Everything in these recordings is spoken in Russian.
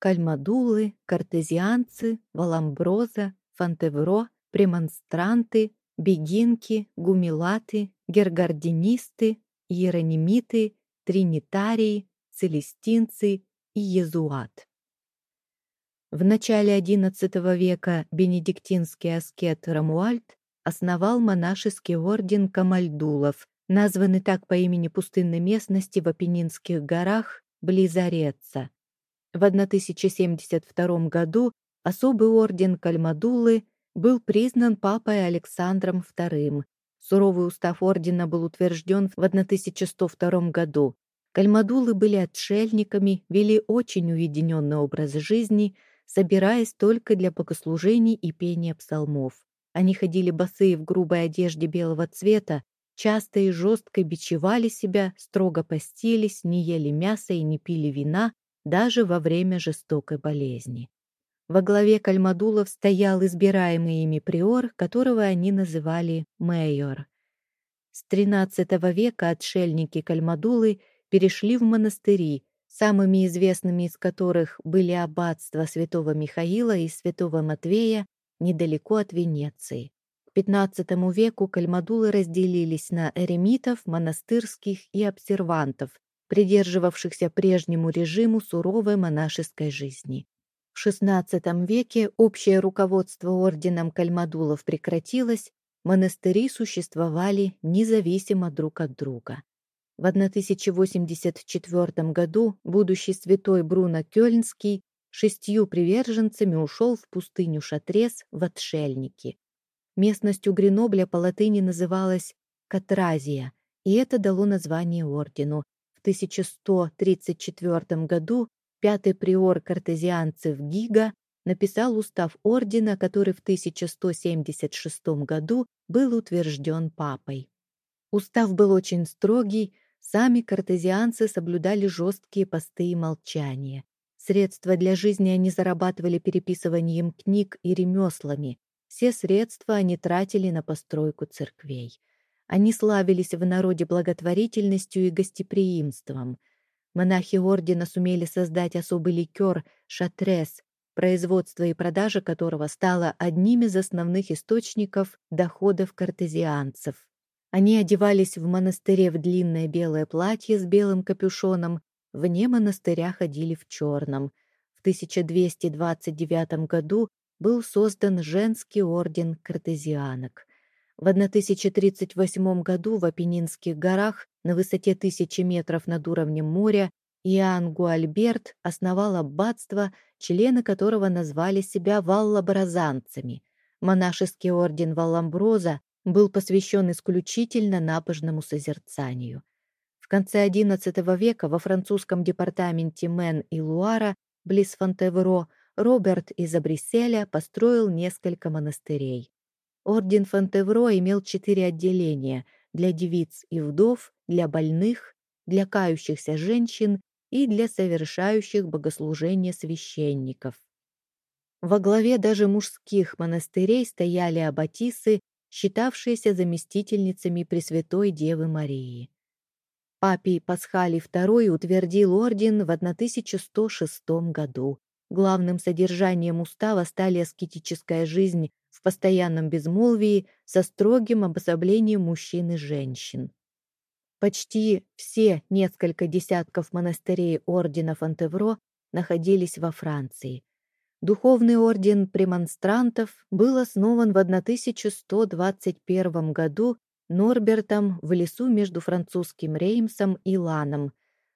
кальмадулы, картезианцы, валамброза, фантевро, премонстранты, бегинки, гумилаты, гергардинисты, иеронимиты, тринитарии, целестинцы и езуат. В начале XI века бенедиктинский аскет Рамуальд основал монашеский орден Камальдулов, названный так по имени пустынной местности в Апеннинских горах близ Ореца. В 1072 году особый орден Кальмадулы был признан папой Александром II. Суровый устав ордена был утвержден в 1102 году. Кальмадулы были отшельниками, вели очень уединенный образ жизни, собираясь только для богослужений и пения псалмов. Они ходили босые в грубой одежде белого цвета, часто и жестко бичевали себя, строго постились, не ели мяса и не пили вина, даже во время жестокой болезни. Во главе кальмадулов стоял избираемый ими приор, которого они называли мэйор. С XIII века отшельники кальмадулы перешли в монастыри, самыми известными из которых были аббатства святого Михаила и святого Матвея недалеко от Венеции. К XV веку кальмадулы разделились на эремитов, монастырских и обсервантов, придерживавшихся прежнему режиму суровой монашеской жизни. В XVI веке общее руководство орденом кальмадулов прекратилось, монастыри существовали независимо друг от друга. В 1084 году будущий святой Бруно Кёльнский шестью приверженцами ушел в пустыню Шатрес в отшельники. Местность у Гренобля по латыни называлась Катразия, и это дало название ордену. В 1134 году пятый приор картезианцев Гига написал устав ордена, который в 1176 году был утвержден папой. Устав был очень строгий, сами картезианцы соблюдали жесткие посты и молчание. Средства для жизни они зарабатывали переписыванием книг и ремеслами. Все средства они тратили на постройку церквей. Они славились в народе благотворительностью и гостеприимством. Монахи ордена сумели создать особый ликер «Шатрес», производство и продажа которого стало одним из основных источников доходов картезианцев. Они одевались в монастыре в длинное белое платье с белым капюшоном, вне монастыря ходили в черном. В 1229 году был создан женский орден картезианок. В 1038 году в Апеннинских горах на высоте тысячи метров над уровнем моря Иоанн Гуальберт основал аббатство, члены которого назвали себя валлабразанцами. Монашеский орден Валламброза был посвящен исключительно набожному созерцанию. В конце XI века во французском департаменте Мен и Луара, близ Фонтевро, Роберт из Абриселя построил несколько монастырей. Орден Фонтевро имел четыре отделения для девиц и вдов, для больных, для кающихся женщин и для совершающих богослужения священников. Во главе даже мужских монастырей стояли аббатисы, считавшиеся заместительницами Пресвятой Девы Марии. Папий Пасхалий II утвердил орден в 1106 году. Главным содержанием устава стали аскетическая жизнь в постоянном безмолвии со строгим обособлением мужчин и женщин. Почти все несколько десятков монастырей ордена Фонтевро находились во Франции. Духовный орден премонстрантов был основан в 1121 году Норбертом в лесу между французским Реймсом и Ланом.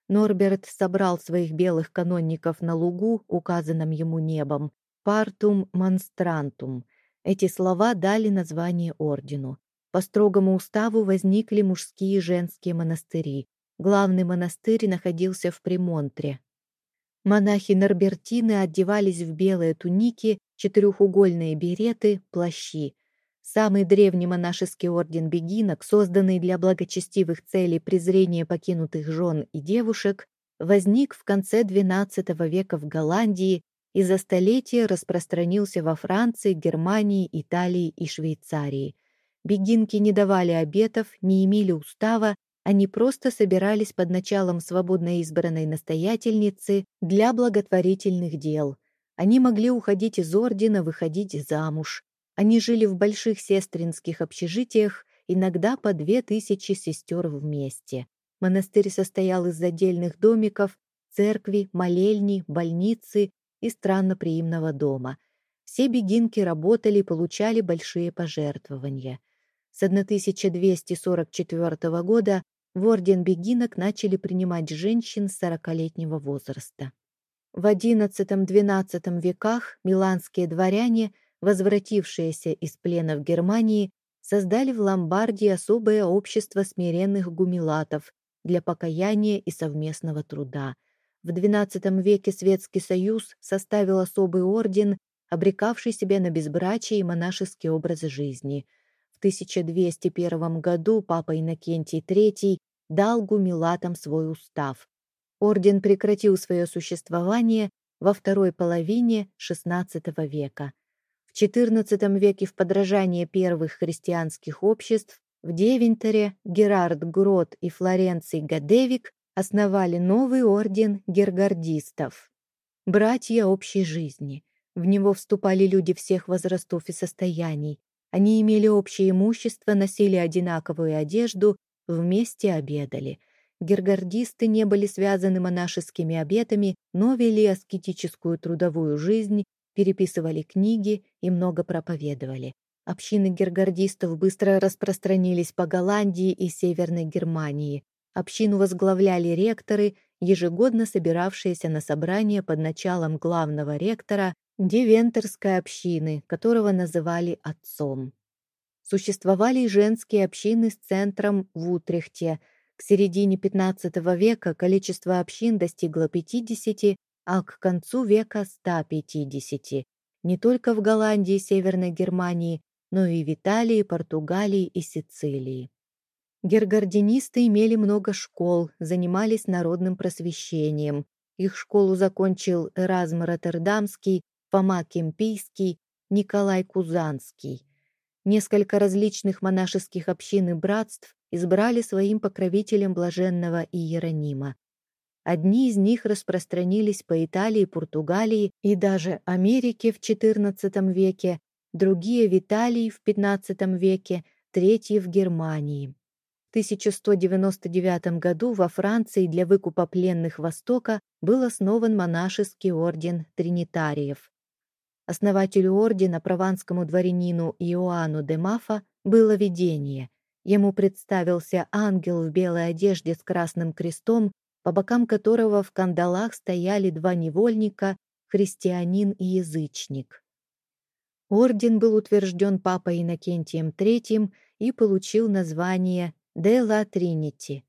Норберт собрал своих белых канонников на лугу, указанном ему небом, «Партум монстрантум». Эти слова дали название ордену. По строгому уставу возникли мужские и женские монастыри. Главный монастырь находился в Премонтре. Монахи-норбертины одевались в белые туники, четырехугольные береты, плащи. Самый древний монашеский орден бегинок, созданный для благочестивых целей презрения покинутых жен и девушек, возник в конце XII века в Голландии и за столетия распространился во Франции, Германии, Италии и Швейцарии. Бегинки не давали обетов, не имели устава Они просто собирались под началом свободно избранной настоятельницы для благотворительных дел. Они могли уходить из ордена, выходить замуж. Они жили в больших сестринских общежитиях, иногда по две тысячи сестер вместе. Монастырь состоял из отдельных домиков, церкви, молельни, больницы и странноприимного дома. Все бегинки работали и получали большие пожертвования. С 1244 года в орден бегинок начали принимать женщин с 40-летнего возраста. В XI-XII веках миланские дворяне, возвратившиеся из плена в Германии, создали в Ломбардии особое общество смиренных гумилатов для покаяния и совместного труда. В XII веке Светский Союз составил особый орден, обрекавший себя на безбрачие и монашеский образ жизни. В 1201 году папа Иннокентий III дал гумилатам свой устав. Орден прекратил свое существование во второй половине XVI века. В XIV веке в подражание первых христианских обществ в Девентере Герард Грот и Флоренций Гадевик основали новый орден гергардистов. Братья общей жизни. В него вступали люди всех возрастов и состояний. Они имели общее имущество, носили одинаковую одежду, вместе обедали. Гергардисты не были связаны монашескими обетами, но вели аскетическую трудовую жизнь, переписывали книги и много проповедовали. Общины гергардистов быстро распространились по Голландии и Северной Германии. Общину возглавляли ректоры, ежегодно собиравшиеся на собрание под началом главного ректора Девентерской общины, которого называли отцом. Существовали и женские общины с центром в Утрехте. К середине XV века количество общин достигло 50, а к концу века 150. Не только в Голландии и Северной Германии, но и в Италии, Португалии и Сицилии. Гергардинисты имели много школ, занимались народным просвещением. Их школу закончил Эразм Роттердамский, Фома Кемпийский, Николай Кузанский. Несколько различных монашеских общин и братств избрали своим покровителем блаженного Иеронима. Одни из них распространились по Италии, Португалии и даже Америке в XIV веке, другие в Италии в XV веке, третьи в Германии. В 1199 году во Франции для выкупа пленных Востока был основан монашеский орден тринитариев. Основателю ордена, прованскому дворянину Иоанну де Мафа, было видение. Ему представился ангел в белой одежде с красным крестом, по бокам которого в кандалах стояли два невольника, христианин и язычник. Орден был утвержден папой Иннокентием III и получил название «De Trinity».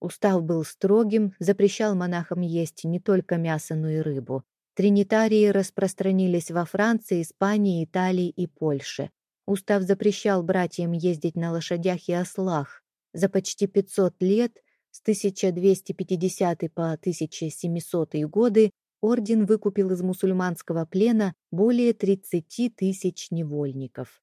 Устав был строгим, запрещал монахам есть не только мясо, но и рыбу. Тринитарии распространились во Франции, Испании, Италии и Польше. Устав запрещал братьям ездить на лошадях и ослах. За почти 500 лет, с 1250 по 1700 годы, орден выкупил из мусульманского плена более 30 тысяч невольников.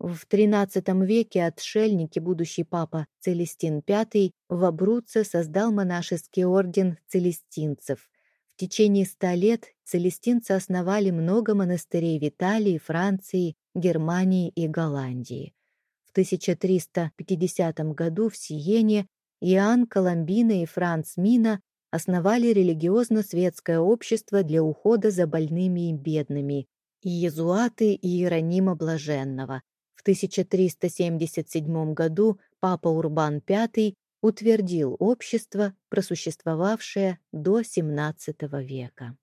В XIII веке отшельники, будущий папа Целестин V, в Абруце создал монашеский орден целестинцев. В течение ста лет целестинцы основали много монастырей в Италии, Франции, Германии и Голландии. В 1350 году в Сиене Иоанн Коломбина и Франц Мина основали религиозно-светское общество для ухода за больными и бедными, иезуаты и Иеронима Блаженного. В 1377 году папа Урбан V утвердил общество, просуществовавшее до XVII века.